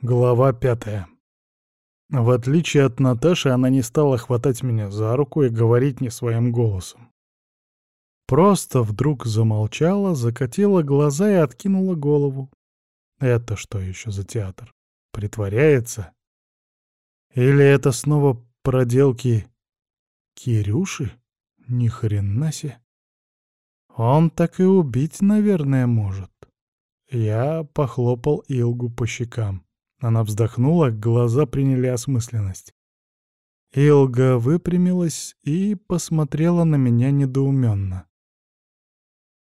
Глава пятая. В отличие от Наташи, она не стала хватать меня за руку и говорить не своим голосом. Просто вдруг замолчала, закатила глаза и откинула голову. Это что еще за театр? Притворяется? Или это снова проделки Кирюши? Ни хрена себе. Он так и убить, наверное, может. Я похлопал Илгу по щекам. Она вздохнула, глаза приняли осмысленность. Илга выпрямилась и посмотрела на меня недоуменно.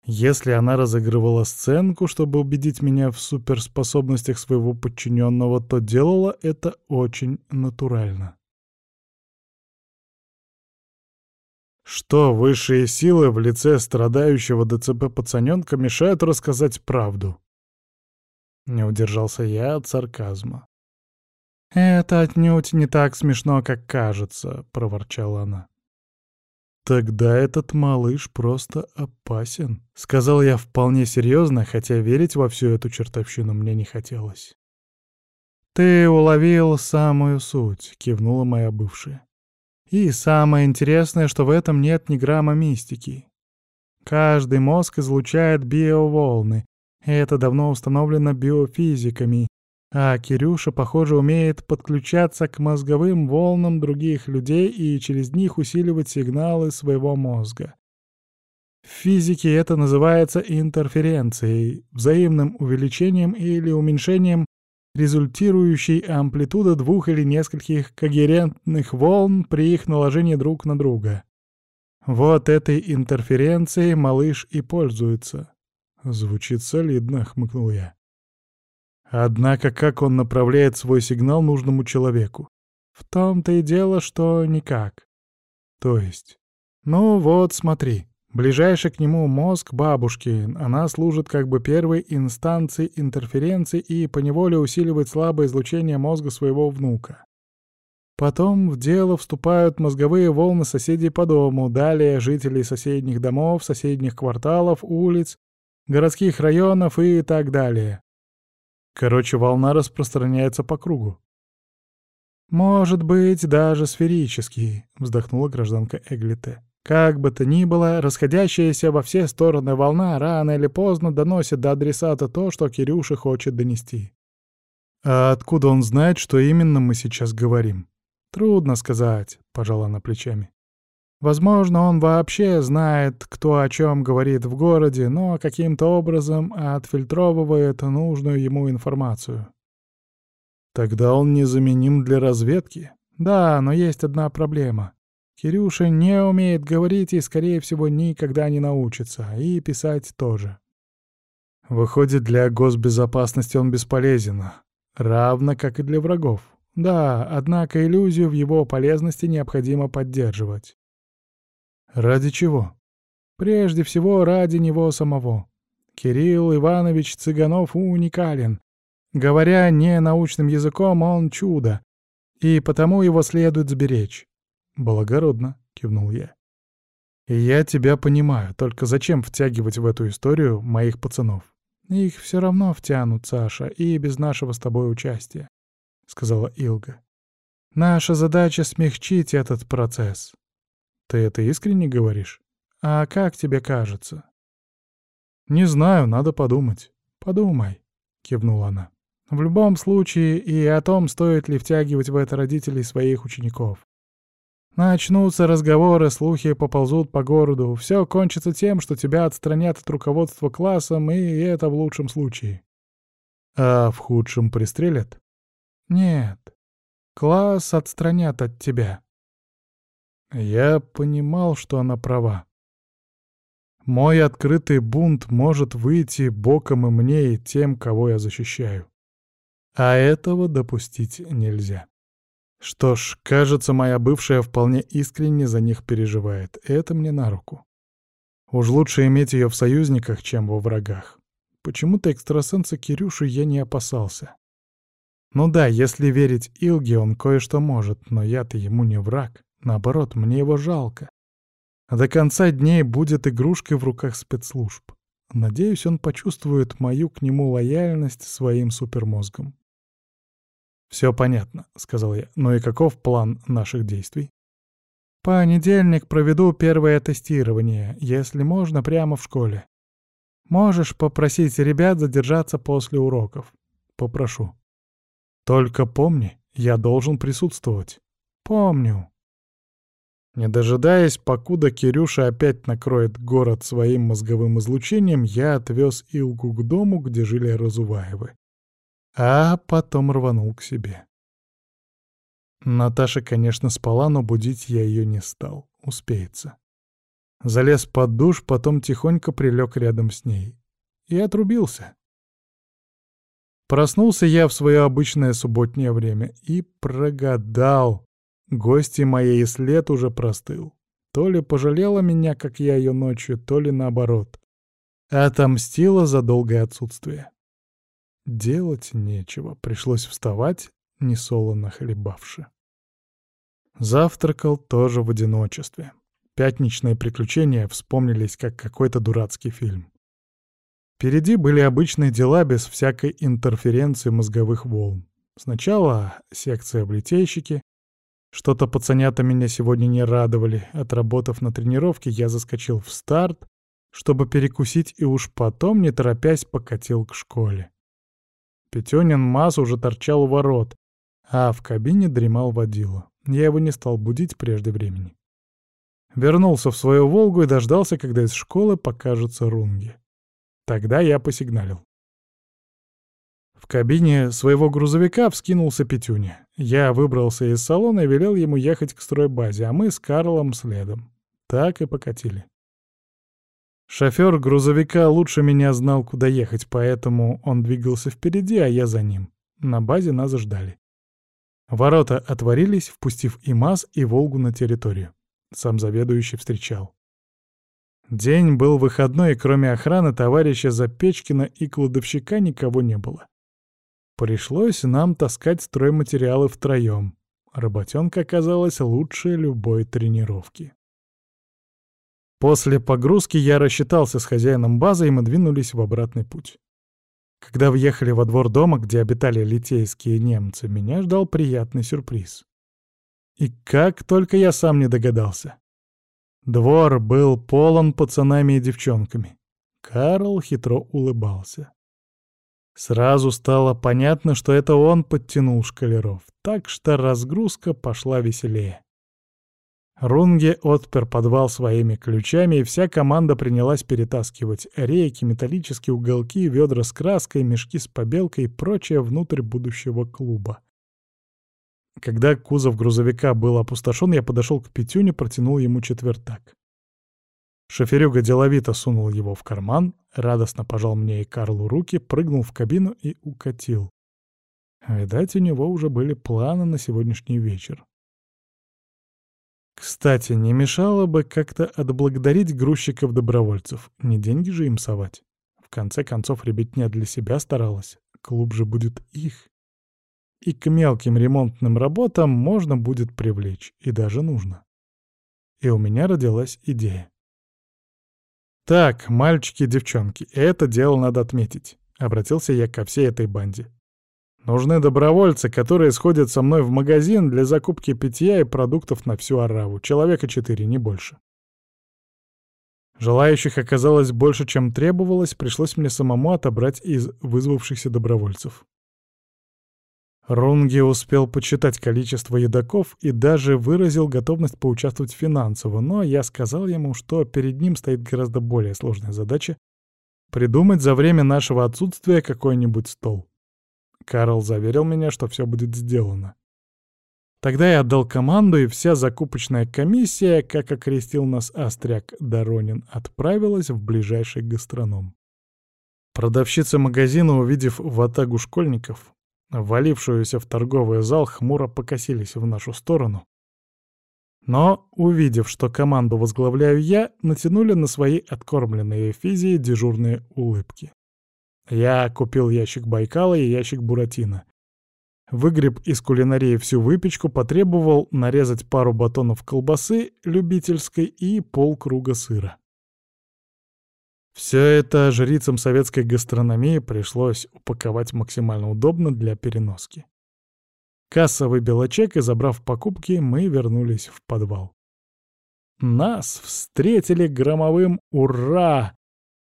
Если она разыгрывала сценку, чтобы убедить меня в суперспособностях своего подчиненного, то делала это очень натурально. Что высшие силы в лице страдающего ДЦП пацаненка мешают рассказать правду? Не удержался я от сарказма. «Это отнюдь не так смешно, как кажется», — проворчала она. «Тогда этот малыш просто опасен», — сказал я вполне серьезно, хотя верить во всю эту чертовщину мне не хотелось. «Ты уловил самую суть», — кивнула моя бывшая. «И самое интересное, что в этом нет ни грамма мистики. Каждый мозг излучает биоволны, это давно установлено биофизиками, а Кирюша, похоже, умеет подключаться к мозговым волнам других людей и через них усиливать сигналы своего мозга. В физике это называется интерференцией, взаимным увеличением или уменьшением результирующей амплитуды двух или нескольких когерентных волн при их наложении друг на друга. Вот этой интерференцией малыш и пользуется. Звучит солидно, хмыкнул я. Однако как он направляет свой сигнал нужному человеку? В том-то и дело, что никак. То есть... Ну вот, смотри. Ближайший к нему мозг бабушки, она служит как бы первой инстанцией интерференции и поневоле усиливает слабое излучение мозга своего внука. Потом в дело вступают мозговые волны соседей по дому, далее жителей соседних домов, соседних кварталов, улиц, городских районов и так далее. Короче, волна распространяется по кругу. «Может быть, даже сферический», — вздохнула гражданка Эглите. «Как бы то ни было, расходящаяся во все стороны волна рано или поздно доносит до адресата то, что Кирюша хочет донести». «А откуда он знает, что именно мы сейчас говорим?» «Трудно сказать», — пожала она плечами. Возможно, он вообще знает, кто о чем говорит в городе, но каким-то образом отфильтровывает нужную ему информацию. Тогда он незаменим для разведки? Да, но есть одна проблема. Кирюша не умеет говорить и, скорее всего, никогда не научится, и писать тоже. Выходит, для госбезопасности он бесполезен, равно как и для врагов. Да, однако иллюзию в его полезности необходимо поддерживать. Ради чего? Прежде всего, ради него самого. Кирилл Иванович Цыганов уникален. Говоря не научным языком, он чудо, и потому его следует сберечь. «Благородно», — кивнул я. «Я тебя понимаю, только зачем втягивать в эту историю моих пацанов? Их все равно втянут, Саша, и без нашего с тобой участия», — сказала Илга. «Наша задача — смягчить этот процесс. Ты это искренне говоришь? А как тебе кажется? Не знаю, надо подумать. Подумай, кивнула она. В любом случае и о том, стоит ли втягивать в это родителей своих учеников. Начнутся разговоры, слухи поползут по городу. Все кончится тем, что тебя отстранят от руководства классом, и это в лучшем случае. А в худшем пристрелят? Нет. Класс отстранят от тебя. Я понимал, что она права. Мой открытый бунт может выйти боком и мне, и тем, кого я защищаю. А этого допустить нельзя. Что ж, кажется, моя бывшая вполне искренне за них переживает. Это мне на руку. Уж лучше иметь ее в союзниках, чем во врагах. Почему-то экстрасенса Кирюши я не опасался. Ну да, если верить Илге, он кое-что может, но я-то ему не враг. Наоборот, мне его жалко. До конца дней будет игрушкой в руках спецслужб. Надеюсь, он почувствует мою к нему лояльность своим супермозгом. «Все понятно», — сказал я. «Ну и каков план наших действий?» «Понедельник проведу первое тестирование, если можно, прямо в школе. Можешь попросить ребят задержаться после уроков. Попрошу. Только помни, я должен присутствовать. Помню. Не дожидаясь, покуда Кирюша опять накроет город своим мозговым излучением, я отвез Илгу к дому, где жили Разуваевы. А потом рванул к себе. Наташа, конечно, спала, но будить я ее не стал. Успеется. Залез под душ, потом тихонько прилег рядом с ней. И отрубился. Проснулся я в свое обычное субботнее время и прогадал. Гости моей след уже простыл. То ли пожалела меня, как я ее ночью, то ли наоборот. Отомстила за долгое отсутствие. Делать нечего, пришлось вставать, несолоно хлебавши. Завтракал тоже в одиночестве. Пятничные приключения вспомнились как какой-то дурацкий фильм. Впереди были обычные дела без всякой интерференции мозговых волн. Сначала секция в литейщике. Что-то пацанята меня сегодня не радовали. Отработав на тренировке, я заскочил в старт, чтобы перекусить и уж потом, не торопясь, покатил к школе. Петёнин Мас уже торчал у ворот, а в кабине дремал водила. Я его не стал будить прежде времени. Вернулся в свою «Волгу» и дождался, когда из школы покажется Рунги. Тогда я посигналил. В кабине своего грузовика вскинулся Петюня. Я выбрался из салона и велел ему ехать к стройбазе, а мы с Карлом следом. Так и покатили. Шофер грузовика лучше меня знал, куда ехать, поэтому он двигался впереди, а я за ним. На базе нас ждали. Ворота отворились, впустив и МАЗ, и «Волгу» на территорию сам заведующий встречал. День был выходной, и кроме охраны товарища Запечкина и кладовщика никого не было. Пришлось нам таскать стройматериалы втроем. Работенка оказалась лучше любой тренировки. После погрузки я рассчитался с хозяином базы, и мы двинулись в обратный путь. Когда въехали во двор дома, где обитали литейские немцы, меня ждал приятный сюрприз. И как только я сам не догадался. Двор был полон пацанами и девчонками. Карл хитро улыбался. Сразу стало понятно, что это он подтянул шкалеров, так что разгрузка пошла веселее. Рунге отпер подвал своими ключами, и вся команда принялась перетаскивать рейки, металлические уголки, ведра с краской, мешки с побелкой и прочее внутрь будущего клуба. Когда кузов грузовика был опустошен, я подошел к Петюне, протянул ему четвертак. Шоферюга деловито сунул его в карман, радостно пожал мне и Карлу руки, прыгнул в кабину и укатил. Видать, у него уже были планы на сегодняшний вечер. Кстати, не мешало бы как-то отблагодарить грузчиков-добровольцев. Не деньги же им совать. В конце концов, ребятня для себя старалась. Клуб же будет их и к мелким ремонтным работам можно будет привлечь, и даже нужно. И у меня родилась идея. «Так, мальчики и девчонки, это дело надо отметить», — обратился я ко всей этой банде. «Нужны добровольцы, которые сходят со мной в магазин для закупки питья и продуктов на всю ораву. Человека четыре, не больше». Желающих оказалось больше, чем требовалось, пришлось мне самому отобрать из вызвавшихся добровольцев. Рунге успел почитать количество едоков и даже выразил готовность поучаствовать финансово, но я сказал ему, что перед ним стоит гораздо более сложная задача — придумать за время нашего отсутствия какой-нибудь стол. Карл заверил меня, что все будет сделано. Тогда я отдал команду, и вся закупочная комиссия, как окрестил нас Остряк Доронин, отправилась в ближайший гастроном. Продавщица магазина, увидев ватагу школьников, валившуюся в торговый зал, хмуро покосились в нашу сторону. Но, увидев, что команду возглавляю я, натянули на свои откормленные физии дежурные улыбки. Я купил ящик Байкала и ящик Буратино. Выгреб из кулинарии всю выпечку, потребовал нарезать пару батонов колбасы любительской и полкруга сыра. Все это жрицам советской гастрономии пришлось упаковать максимально удобно для переноски. Касса выбила чек, и, забрав покупки, мы вернулись в подвал. Нас встретили громовым «Ура!»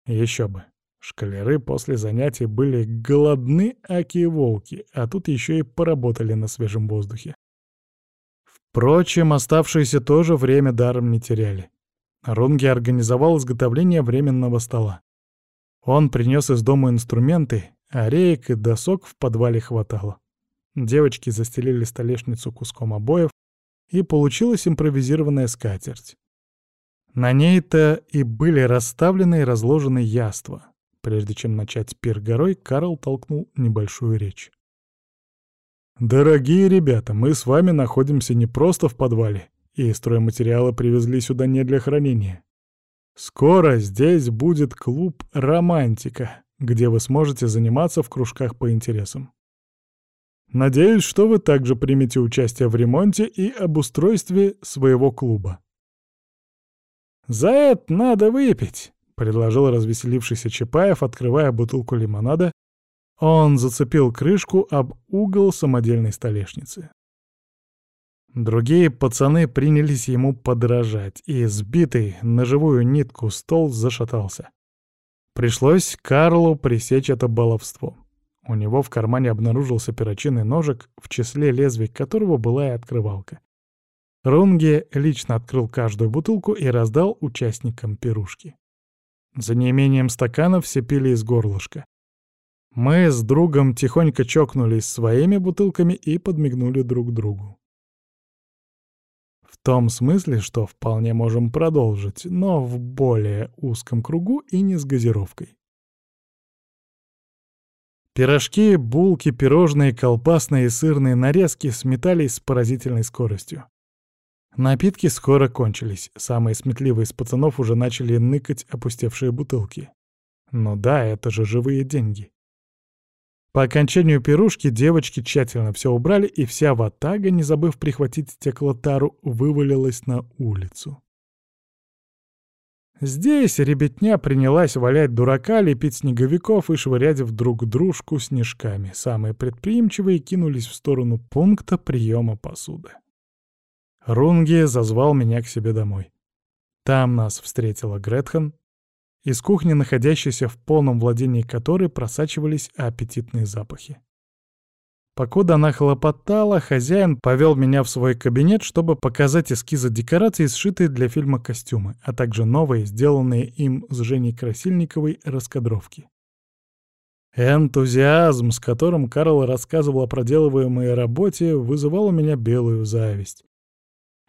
Еще бы. Шкалеры после занятий были голодны, аки волки, а тут еще и поработали на свежем воздухе. Впрочем, оставшееся тоже время даром не теряли. Рунги организовал изготовление временного стола. Он принес из дома инструменты, а реек и досок в подвале хватало. Девочки застелили столешницу куском обоев, и получилась импровизированная скатерть. На ней-то и были расставлены и разложены яства. Прежде чем начать пир горой, Карл толкнул небольшую речь. «Дорогие ребята, мы с вами находимся не просто в подвале, и стройматериалы привезли сюда не для хранения. Скоро здесь будет клуб «Романтика», где вы сможете заниматься в кружках по интересам. Надеюсь, что вы также примете участие в ремонте и обустройстве своего клуба. «За это надо выпить», — предложил развеселившийся Чапаев, открывая бутылку лимонада. Он зацепил крышку об угол самодельной столешницы. Другие пацаны принялись ему подражать, и сбитый на живую нитку стол зашатался. Пришлось Карлу пресечь это баловство. У него в кармане обнаружился перочинный ножик, в числе лезвий которого была и открывалка. Рунге лично открыл каждую бутылку и раздал участникам пирушки. За неимением стаканов все пили из горлышка. Мы с другом тихонько чокнулись своими бутылками и подмигнули друг другу. Том смысле, что вполне можем продолжить, но в более узком кругу и не с газировкой. Пирожки, булки, пирожные, колбасные и сырные нарезки сметались с поразительной скоростью. Напитки скоро кончились, самые сметливые из пацанов уже начали ныкать опустевшие бутылки. Ну да, это же живые деньги. По окончанию пирушки девочки тщательно все убрали, и вся ватага, не забыв прихватить стеклотару, вывалилась на улицу. Здесь ребятня принялась валять дурака, лепить снеговиков и швырять в дружку снежками. Самые предприимчивые кинулись в сторону пункта приема посуды. Рунги зазвал меня к себе домой. Там нас встретила Гретхен, из кухни, находящейся в полном владении которой просачивались аппетитные запахи. Покуда она хлопотала, хозяин повел меня в свой кабинет, чтобы показать эскизы декораций, сшитые для фильма костюмы, а также новые, сделанные им с Женей Красильниковой, раскадровки. Энтузиазм, с которым Карл рассказывал о проделываемой работе, вызывал у меня белую зависть.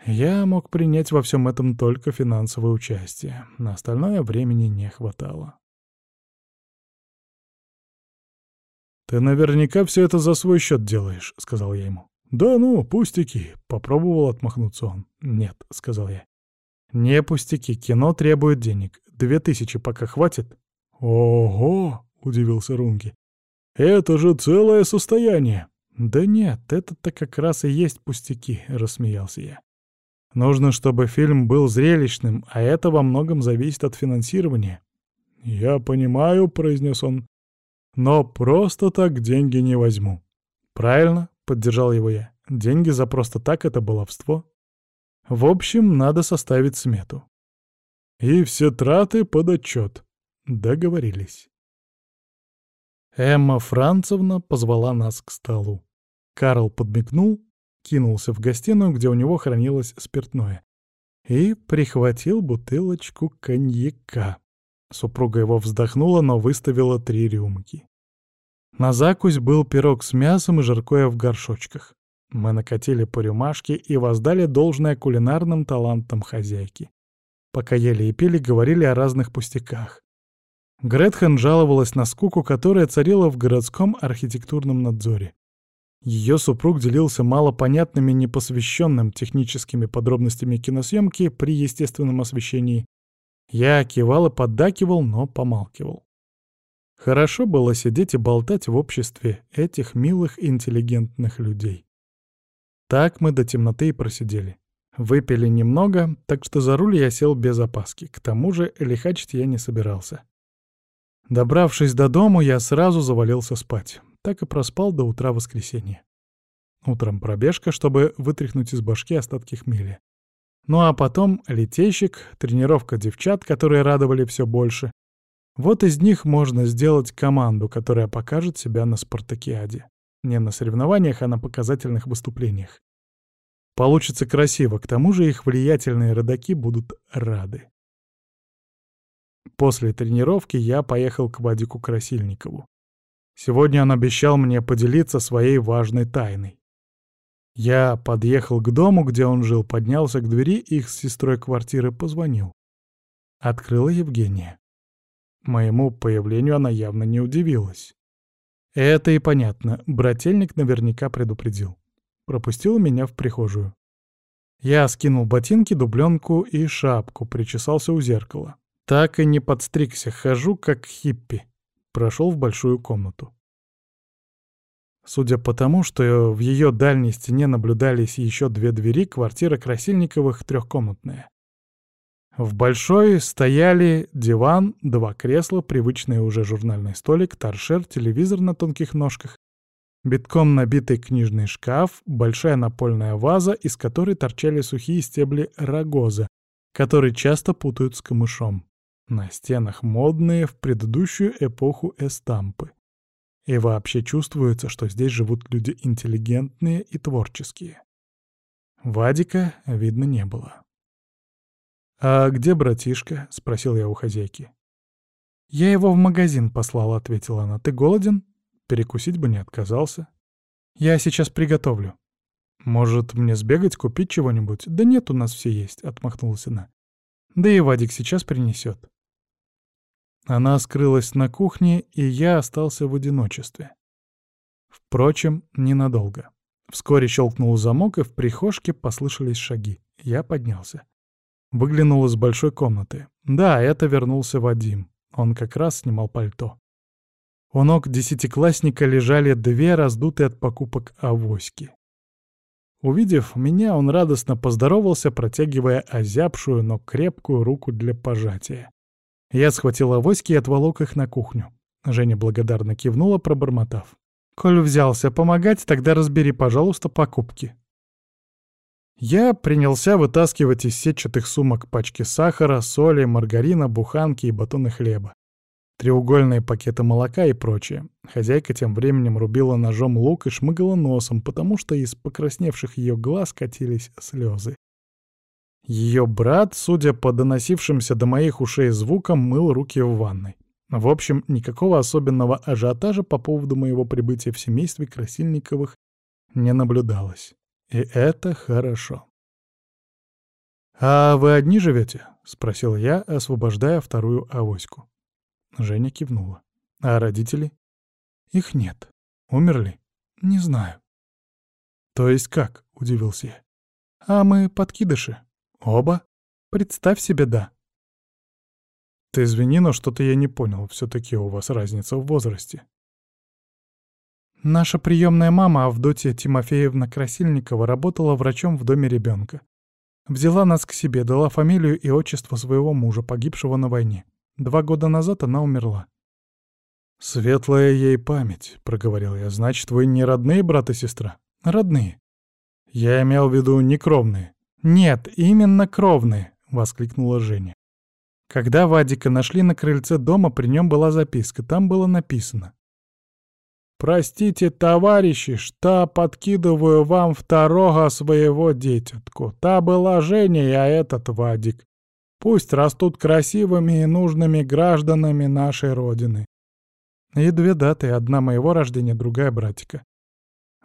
Я мог принять во всем этом только финансовое участие. На остальное времени не хватало. «Ты наверняка все это за свой счет делаешь», — сказал я ему. «Да ну, пустяки», — попробовал отмахнуться он. «Нет», — сказал я. «Не пустяки, кино требует денег. Две тысячи пока хватит?» «Ого!» — удивился Рунги. «Это же целое состояние!» «Да нет, это-то как раз и есть пустяки», — рассмеялся я. Нужно, чтобы фильм был зрелищным, а это во многом зависит от финансирования. «Я понимаю», — произнес он, — «но просто так деньги не возьму». «Правильно», — поддержал его я, — «деньги за просто так — это баловство». В общем, надо составить смету. И все траты под отчет. Договорились. Эмма Францевна позвала нас к столу. Карл подмигнул, кинулся в гостиную, где у него хранилось спиртное, и прихватил бутылочку коньяка. Супруга его вздохнула, но выставила три рюмки. На закусь был пирог с мясом и жаркое в горшочках. Мы накатили по рюмашке и воздали должное кулинарным талантам хозяйки. Пока ели и пили, говорили о разных пустяках. Гретхен жаловалась на скуку, которая царила в городском архитектурном надзоре. Ее супруг делился малопонятными, непосвященным техническими подробностями киносъемки при естественном освещении. Я кивал и поддакивал, но помалкивал. Хорошо было сидеть и болтать в обществе этих милых, интеллигентных людей. Так мы до темноты и просидели. Выпили немного, так что за руль я сел без опаски. К тому же лихачить я не собирался. Добравшись до дому, я сразу завалился спать так и проспал до утра воскресенья. Утром пробежка, чтобы вытряхнуть из башки остатки хмеля. Ну а потом летейщик, тренировка девчат, которые радовали все больше. Вот из них можно сделать команду, которая покажет себя на спартакиаде. Не на соревнованиях, а на показательных выступлениях. Получится красиво, к тому же их влиятельные родаки будут рады. После тренировки я поехал к Вадику Красильникову. Сегодня он обещал мне поделиться своей важной тайной. Я подъехал к дому, где он жил, поднялся к двери их с сестрой квартиры, позвонил. Открыла Евгения. Моему появлению она явно не удивилась. Это и понятно, брательник наверняка предупредил. Пропустил меня в прихожую. Я скинул ботинки, дубленку и шапку, причесался у зеркала. Так и не подстригся, хожу как хиппи. Прошел в большую комнату. Судя по тому, что в ее дальней стене наблюдались еще две двери, квартира Красильниковых трехкомнатная. В большой стояли диван, два кресла, привычный уже журнальный столик, торшер, телевизор на тонких ножках, битком набитый книжный шкаф, большая напольная ваза, из которой торчали сухие стебли рогоза, которые часто путают с камышом. На стенах модные в предыдущую эпоху эстампы. И вообще чувствуется, что здесь живут люди интеллигентные и творческие. Вадика видно не было. «А где братишка?» — спросил я у хозяйки. «Я его в магазин послала», — ответила она. «Ты голоден? Перекусить бы не отказался. Я сейчас приготовлю». «Может, мне сбегать, купить чего-нибудь?» «Да нет, у нас все есть», — отмахнулась она. «Да и Вадик сейчас принесет. Она скрылась на кухне, и я остался в одиночестве. Впрочем, ненадолго. Вскоре щелкнул замок, и в прихожке послышались шаги. Я поднялся. Выглянул из большой комнаты. Да, это вернулся Вадим. Он как раз снимал пальто. У ног десятиклассника лежали две раздутые от покупок авоськи. Увидев меня, он радостно поздоровался, протягивая озябшую, но крепкую руку для пожатия. Я схватил авоськи и отволок их на кухню. Женя благодарно кивнула, пробормотав. «Коль взялся помогать, тогда разбери, пожалуйста, покупки». Я принялся вытаскивать из сетчатых сумок пачки сахара, соли, маргарина, буханки и батоны хлеба, треугольные пакеты молока и прочее. Хозяйка тем временем рубила ножом лук и шмыгала носом, потому что из покрасневших ее глаз катились слезы. Ее брат, судя по доносившимся до моих ушей звукам, мыл руки в ванной. В общем, никакого особенного ажиотажа по поводу моего прибытия в семействе Красильниковых не наблюдалось. И это хорошо. «А вы одни живете?» — спросил я, освобождая вторую авоську. Женя кивнула. «А родители?» «Их нет. Умерли?» «Не знаю». «То есть как?» — удивился я. «А мы подкидыши. Оба? Представь себе, да. Ты извини, но что-то я не понял. Все-таки у вас разница в возрасте. Наша приемная мама Авдотья Тимофеевна Красильникова работала врачом в доме ребенка. Взяла нас к себе, дала фамилию и отчество своего мужа, погибшего на войне. Два года назад она умерла. «Светлая ей память», — проговорил я. «Значит, вы не родные брат и сестра?» «Родные». «Я имел в виду некровные». «Нет, именно кровные!» — воскликнула Женя. Когда Вадика нашли на крыльце дома, при нем была записка. Там было написано. «Простите, товарищи, что подкидываю вам второго своего детятку. Та была Женя, а этот Вадик. Пусть растут красивыми и нужными гражданами нашей Родины». И две даты, одна моего рождения, другая братика.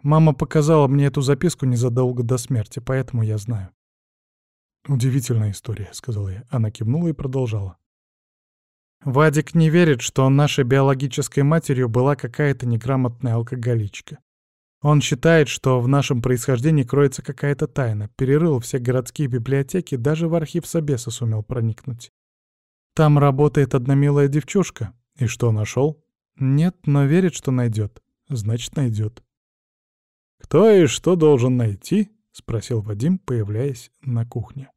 Мама показала мне эту записку незадолго до смерти, поэтому я знаю. «Удивительная история», — сказала я. Она кивнула и продолжала. «Вадик не верит, что нашей биологической матерью была какая-то неграмотная алкоголичка. Он считает, что в нашем происхождении кроется какая-то тайна, перерыл все городские библиотеки, даже в архив Собеса сумел проникнуть. Там работает одна милая девчушка. И что, нашел? Нет, но верит, что найдет. Значит, найдет. «Кто и что должен найти?» — спросил Вадим, появляясь на кухне.